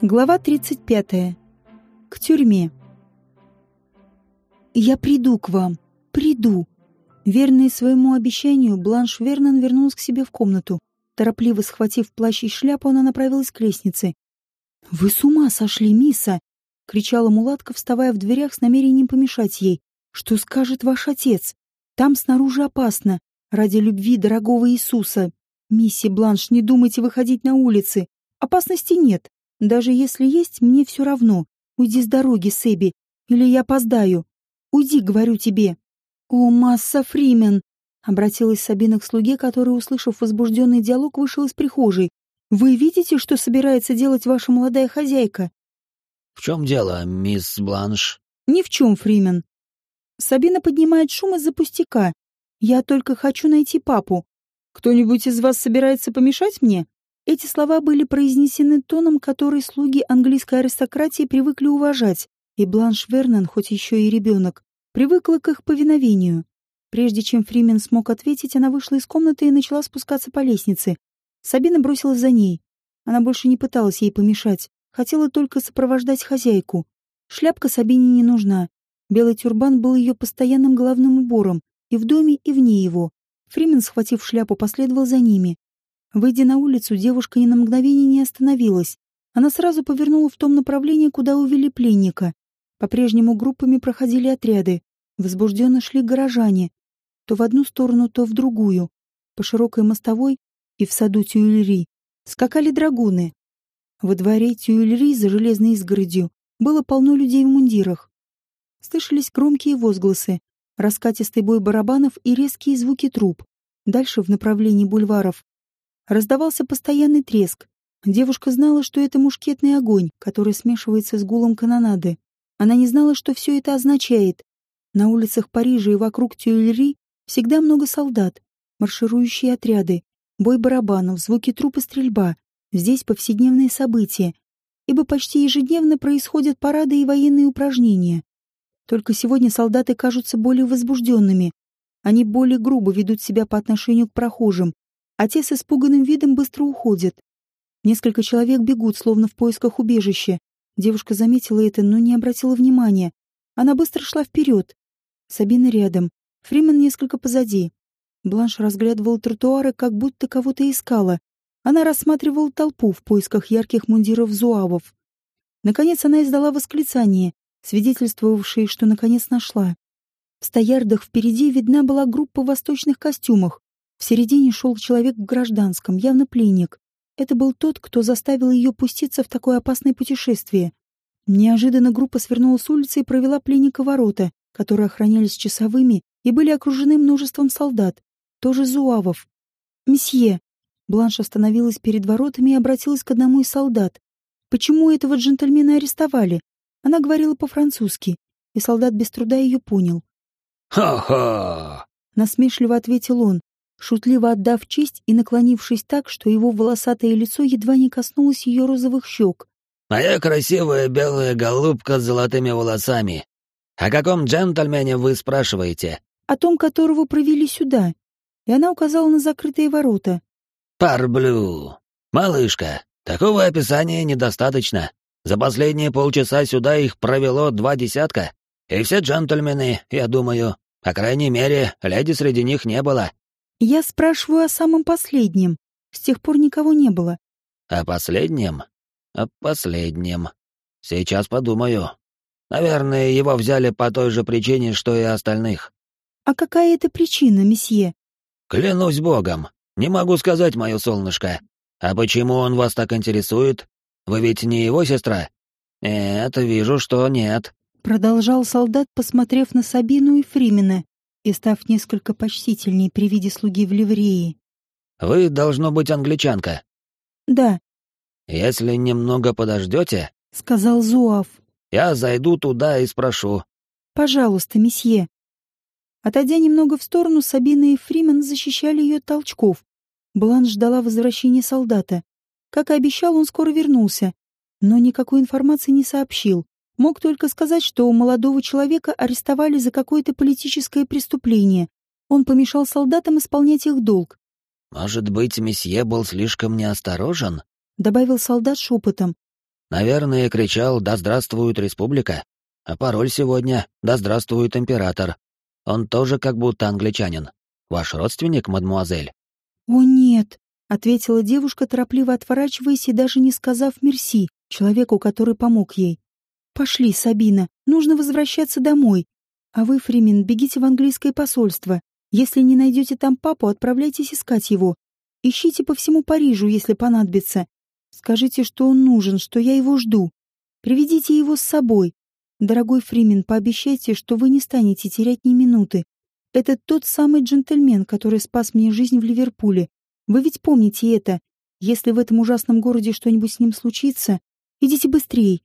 Глава 35. К тюрьме. «Я приду к вам. Приду». Верный своему обещанию, Бланш Вернон вернулась к себе в комнату. Торопливо схватив плащ и шляпу, она направилась к лестнице. «Вы с ума сошли, мисса!» — кричала мулатка, вставая в дверях с намерением помешать ей. «Что скажет ваш отец? Там снаружи опасно. Ради любви дорогого Иисуса. Мисси Бланш, не думайте выходить на улицы. Опасности нет. Даже если есть, мне все равно. Уйди с дороги, Себи, или я опоздаю. Уйди, говорю тебе. О, масса Фримен! Обратилась Сабина к слуге, который, услышав возбужденный диалог, вышел из прихожей. «Вы видите, что собирается делать ваша молодая хозяйка?» «В чем дело, мисс Бланш?» «Ни в чем, Фримен. Сабина поднимает шум из-за пустяка. Я только хочу найти папу. Кто-нибудь из вас собирается помешать мне?» Эти слова были произнесены тоном, который слуги английской аристократии привыкли уважать, и Бланш Вернон, хоть еще и ребенок, привыкла к их повиновению. Прежде чем Фримен смог ответить, она вышла из комнаты и начала спускаться по лестнице. Сабина бросилась за ней. Она больше не пыталась ей помешать, хотела только сопровождать хозяйку. Шляпка Сабине не нужна. Белый тюрбан был ее постоянным головным убором, и в доме, и вне его. Фримен, схватив шляпу, последовал за ними. Выйдя на улицу, девушка ни на мгновение не остановилась. Она сразу повернула в том направлении, куда увели пленника. По-прежнему группами проходили отряды. Возбужденно шли горожане. То в одну сторону, то в другую. По широкой мостовой и в саду Тюильри скакали драгуны. Во дворе Тюильри за железной изгородью было полно людей в мундирах. Слышались громкие возгласы, раскатистый бой барабанов и резкие звуки труб. Дальше, в направлении бульваров, Раздавался постоянный треск. Девушка знала, что это мушкетный огонь, который смешивается с гулом канонады. Она не знала, что все это означает. На улицах Парижа и вокруг Тюильри всегда много солдат, марширующие отряды, бой барабанов, звуки труп и стрельба. Здесь повседневные события, ибо почти ежедневно происходят парады и военные упражнения. Только сегодня солдаты кажутся более возбужденными. Они более грубо ведут себя по отношению к прохожим, а те с испуганным видом быстро уходят. Несколько человек бегут, словно в поисках убежища. Девушка заметила это, но не обратила внимания. Она быстро шла вперед. Сабина рядом, Фриман несколько позади. Бланш разглядывала тротуары, как будто кого-то искала. Она рассматривала толпу в поисках ярких мундиров зуавов. Наконец она издала восклицание, свидетельствовавшее, что наконец нашла. В стоярдах впереди видна была группа в восточных костюмах, в середине шел человек в гражданском, явно пленник. Это был тот, кто заставил ее пуститься в такое опасное путешествие. Неожиданно группа свернула с улицы и провела пленника ворота, которые охранялись часовыми и были окружены множеством солдат, тоже зуавов. «Месье!» Бланш остановилась перед воротами и обратилась к одному из солдат. «Почему этого джентльмена арестовали?» Она говорила по-французски, и солдат без труда ее понял. «Ха-ха!» Насмешливо ответил он, шутливо отдав честь и наклонившись так, что его волосатое лицо едва не коснулось ее розовых щек. «Моя красивая белая голубка с золотыми волосами. О каком джентльмене вы спрашиваете?» «О том, которого провели сюда». И она указала на закрытые ворота. «Парблю. Малышка, такого описания недостаточно. За последние полчаса сюда их провело два десятка. И все джентльмены, я думаю. По крайней мере, леди среди них не было. Я спрашиваю о самом последнем. С тех пор никого не было. О последнем? О последнем. Сейчас подумаю. Наверное, его взяли по той же причине, что и остальных. А какая это причина, месье? Клянусь богом. Не могу сказать, мое солнышко. А почему он вас так интересует? Вы ведь не его сестра? Нет, вижу, что нет. Продолжал солдат, посмотрев на Сабину и Фримена и став несколько почтительней при виде слуги в ливрее. «Вы, должно быть, англичанка». «Да». «Если немного подождете», — сказал Зуав, — «я зайду туда и спрошу». «Пожалуйста, месье». Отойдя немного в сторону, Сабина и Фримен защищали ее толчков. Бланш ждала возвращения солдата. Как и обещал, он скоро вернулся, но никакой информации не сообщил. Мог только сказать, что у молодого человека арестовали за какое-то политическое преступление. Он помешал солдатам исполнять их долг. «Может быть, месье был слишком неосторожен?» — добавил солдат шепотом. Наверное, кричал «Да здравствует республика!» А пароль сегодня «Да здравствует император!» Он тоже как будто англичанин. Ваш родственник, мадмуазель?» «О, нет!» — ответила девушка, торопливо отворачиваясь и даже не сказав «мерси» человеку, который помог ей. «Пошли, Сабина, нужно возвращаться домой. А вы, Фримен, бегите в английское посольство. Если не найдете там папу, отправляйтесь искать его. Ищите по всему Парижу, если понадобится. Скажите, что он нужен, что я его жду. Приведите его с собой. Дорогой Фримен, пообещайте, что вы не станете терять ни минуты. Это тот самый джентльмен, который спас мне жизнь в Ливерпуле. Вы ведь помните это. Если в этом ужасном городе что-нибудь с ним случится, идите быстрее.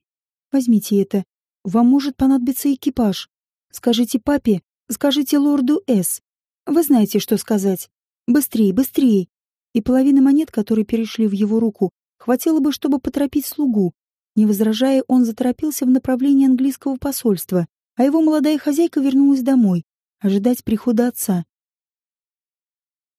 Возьмите это. Вам может понадобиться экипаж. Скажите папе, скажите лорду С. Вы знаете, что сказать. Быстрее, быстрее. И половина монет, которые перешли в его руку, хватило бы, чтобы поторопить слугу. Не возражая, он заторопился в направлении английского посольства, а его молодая хозяйка вернулась домой, ожидать прихода отца.